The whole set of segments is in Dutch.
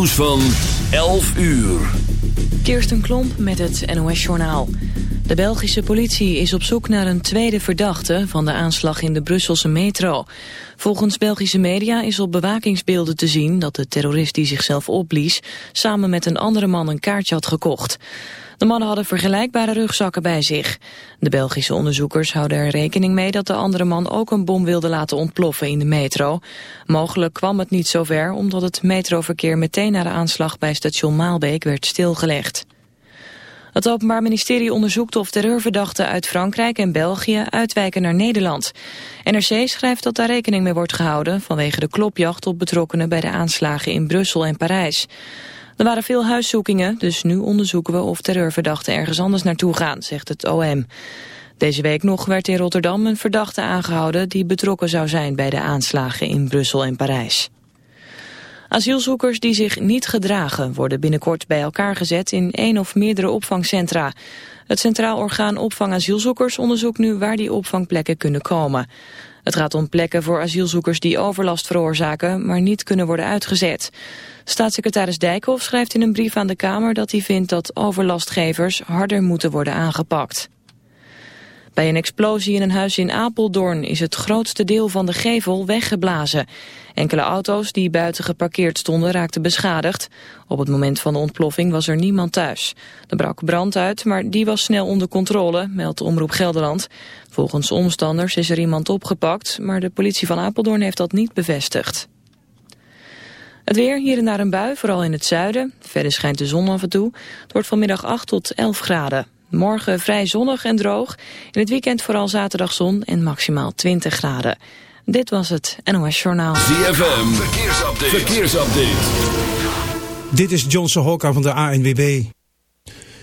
nieuws van 11 uur. Kirsten Klomp met het NOS-journaal. De Belgische politie is op zoek naar een tweede verdachte van de aanslag in de Brusselse metro. Volgens Belgische media is op bewakingsbeelden te zien dat de terrorist die zichzelf opblies samen met een andere man een kaartje had gekocht. De mannen hadden vergelijkbare rugzakken bij zich. De Belgische onderzoekers houden er rekening mee dat de andere man ook een bom wilde laten ontploffen in de metro. Mogelijk kwam het niet zover omdat het metroverkeer meteen na de aanslag bij station Maalbeek werd stilgelegd. Het Openbaar Ministerie onderzoekt of terreurverdachten uit Frankrijk en België uitwijken naar Nederland. NRC schrijft dat daar rekening mee wordt gehouden vanwege de klopjacht op betrokkenen bij de aanslagen in Brussel en Parijs. Er waren veel huiszoekingen, dus nu onderzoeken we of terreurverdachten ergens anders naartoe gaan, zegt het OM. Deze week nog werd in Rotterdam een verdachte aangehouden die betrokken zou zijn bij de aanslagen in Brussel en Parijs. Asielzoekers die zich niet gedragen worden binnenkort bij elkaar gezet in één of meerdere opvangcentra. Het Centraal Orgaan Opvang Asielzoekers onderzoekt nu waar die opvangplekken kunnen komen. Het gaat om plekken voor asielzoekers die overlast veroorzaken, maar niet kunnen worden uitgezet. Staatssecretaris Dijkhoff schrijft in een brief aan de Kamer dat hij vindt dat overlastgevers harder moeten worden aangepakt. Bij een explosie in een huis in Apeldoorn is het grootste deel van de gevel weggeblazen. Enkele auto's die buiten geparkeerd stonden raakten beschadigd. Op het moment van de ontploffing was er niemand thuis. Er brak brand uit, maar die was snel onder controle, meldt Omroep Gelderland. Volgens omstanders is er iemand opgepakt, maar de politie van Apeldoorn heeft dat niet bevestigd. Het weer, hier en daar een bui, vooral in het zuiden. Verder schijnt de zon af en toe. Het wordt vanmiddag 8 tot 11 graden. Morgen vrij zonnig en droog. In het weekend vooral zaterdag zon en maximaal 20 graden. Dit was het NOS Journaal. ZFM, verkeersupdate. verkeersupdate. Dit is Johnson Hokka van de ANWB.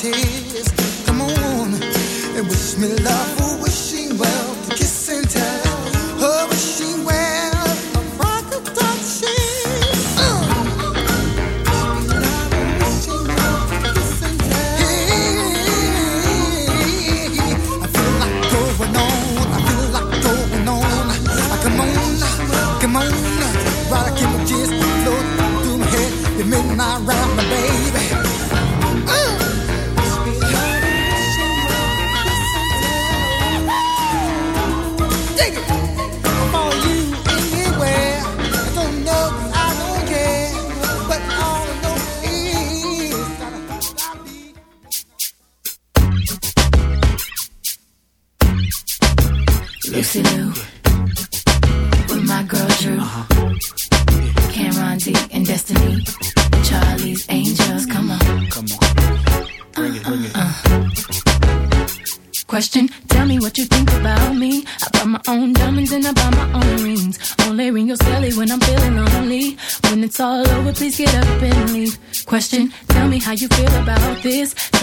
tears. Come on and wish me love.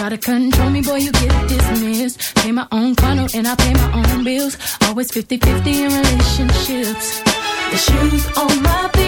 Try to control me, boy, you get dismissed. Pay my own condo and I pay my own bills. Always 50-50 in relationships. The shoes on my feet,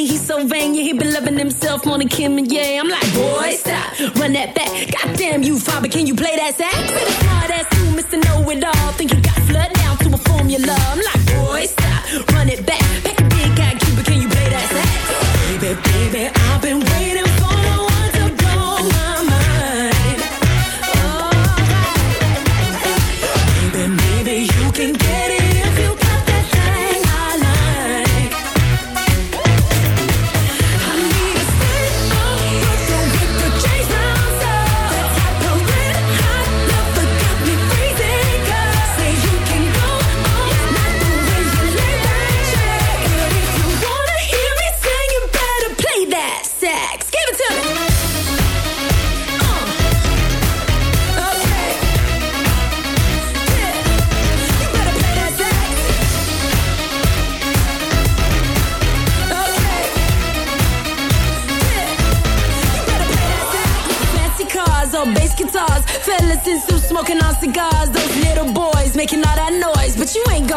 money, he's so vain. Yeah, he been loving himself on a Kim and yeah. I'm like, boy, stop, run that back. Goddamn you, father, can you play that sax? With a hard ass too Mr. Know It All. Think you got flood down to a formula. I'm like, boy, stop, run it back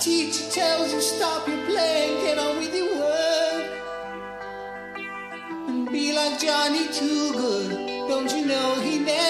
Teacher tells you stop your playing, get on with your work. And be like Johnny Too Good. Don't you know he never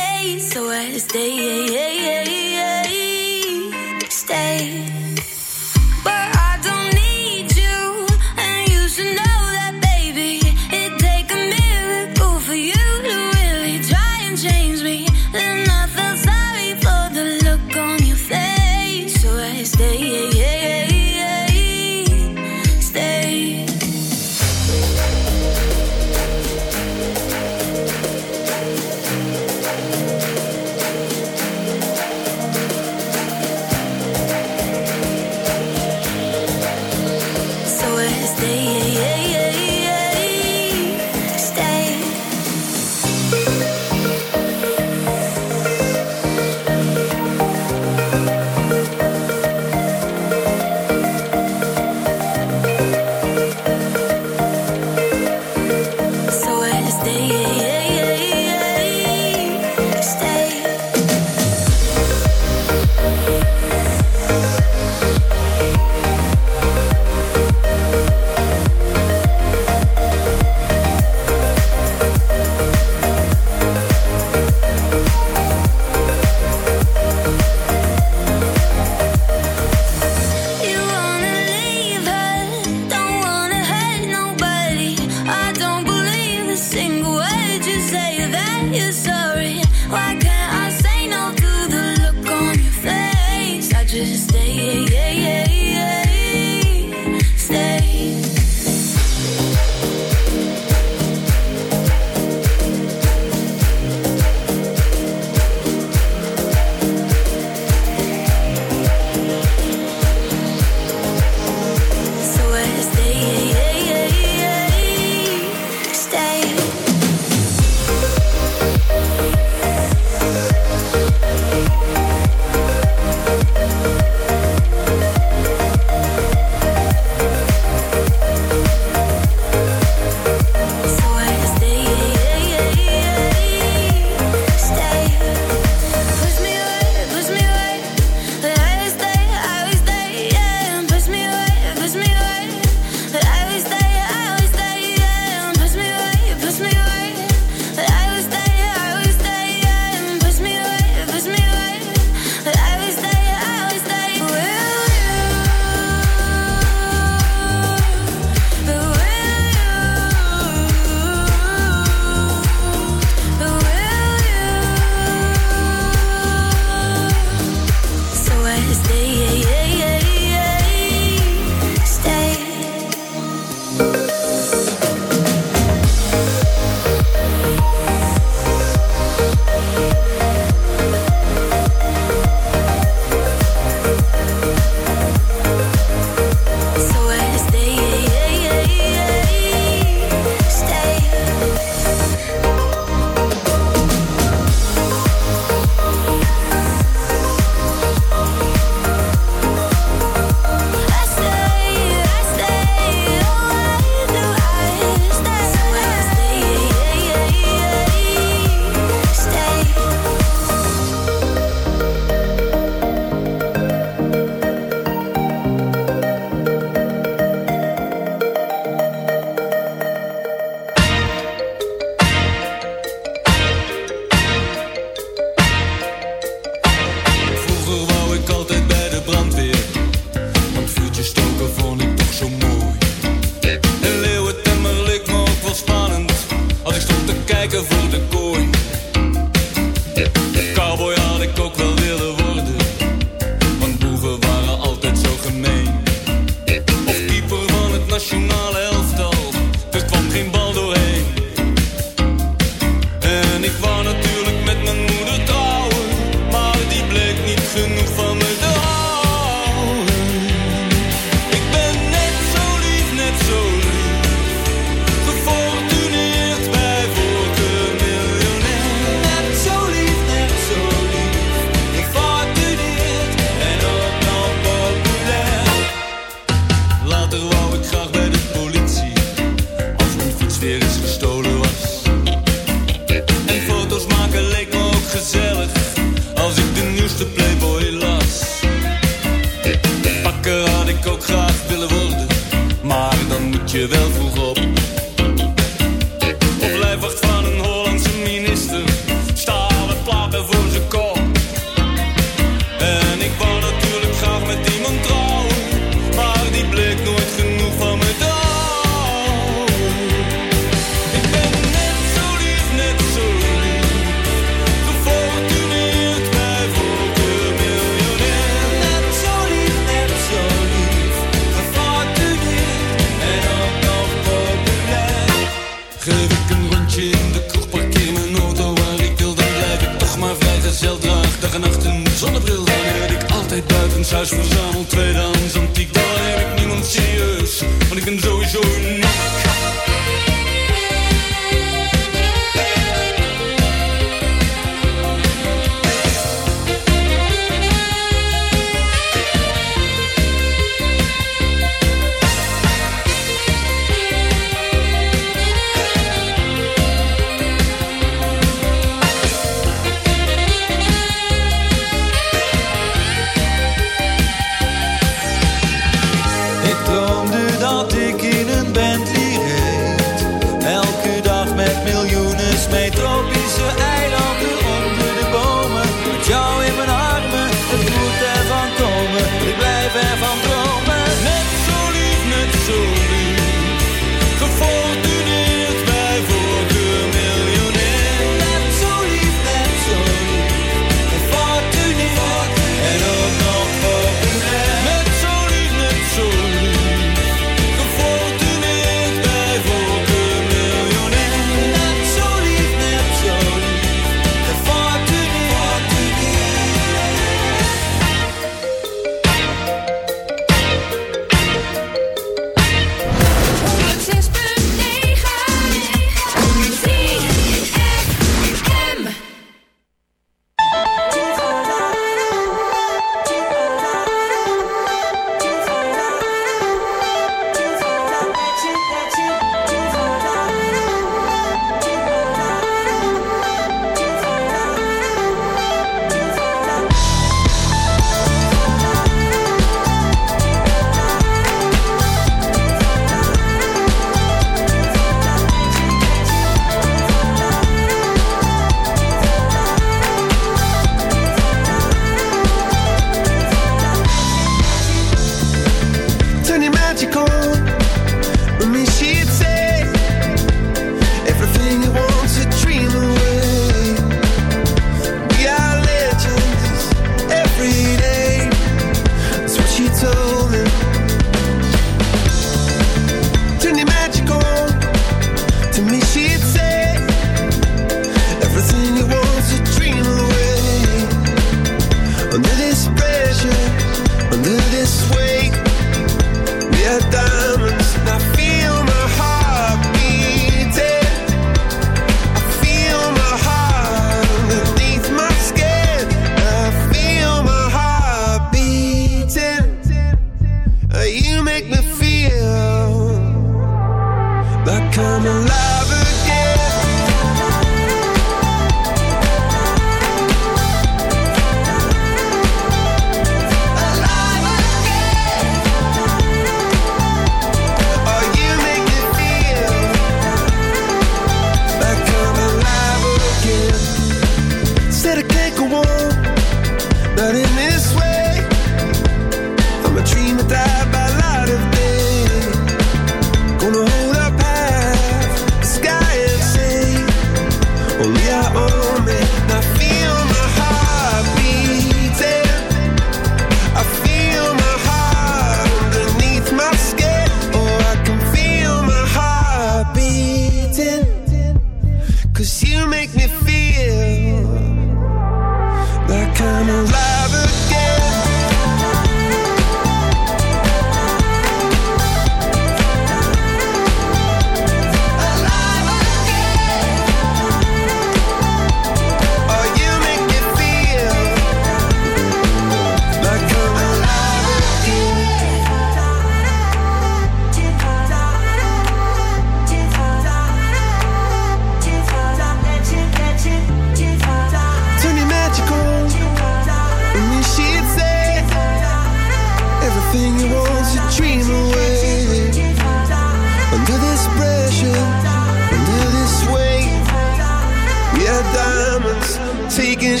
We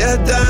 are dying.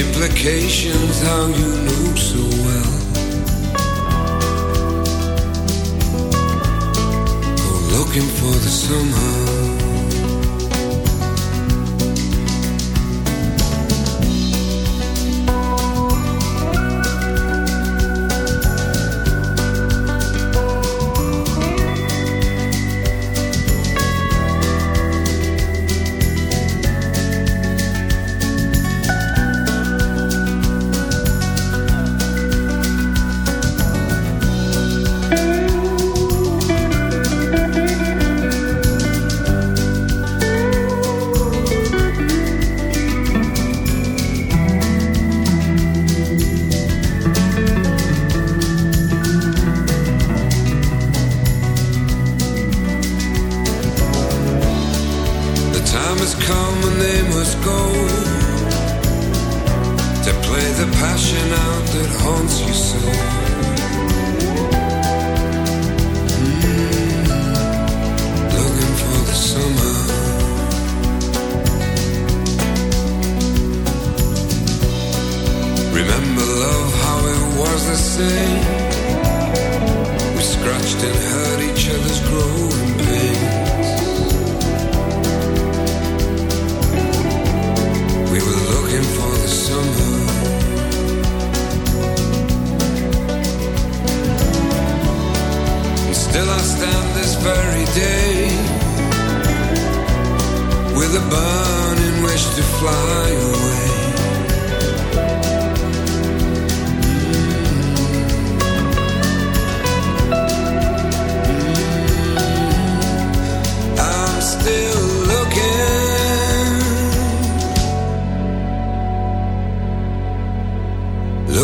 implications how you knew so well. Go looking for the somehow.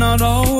not always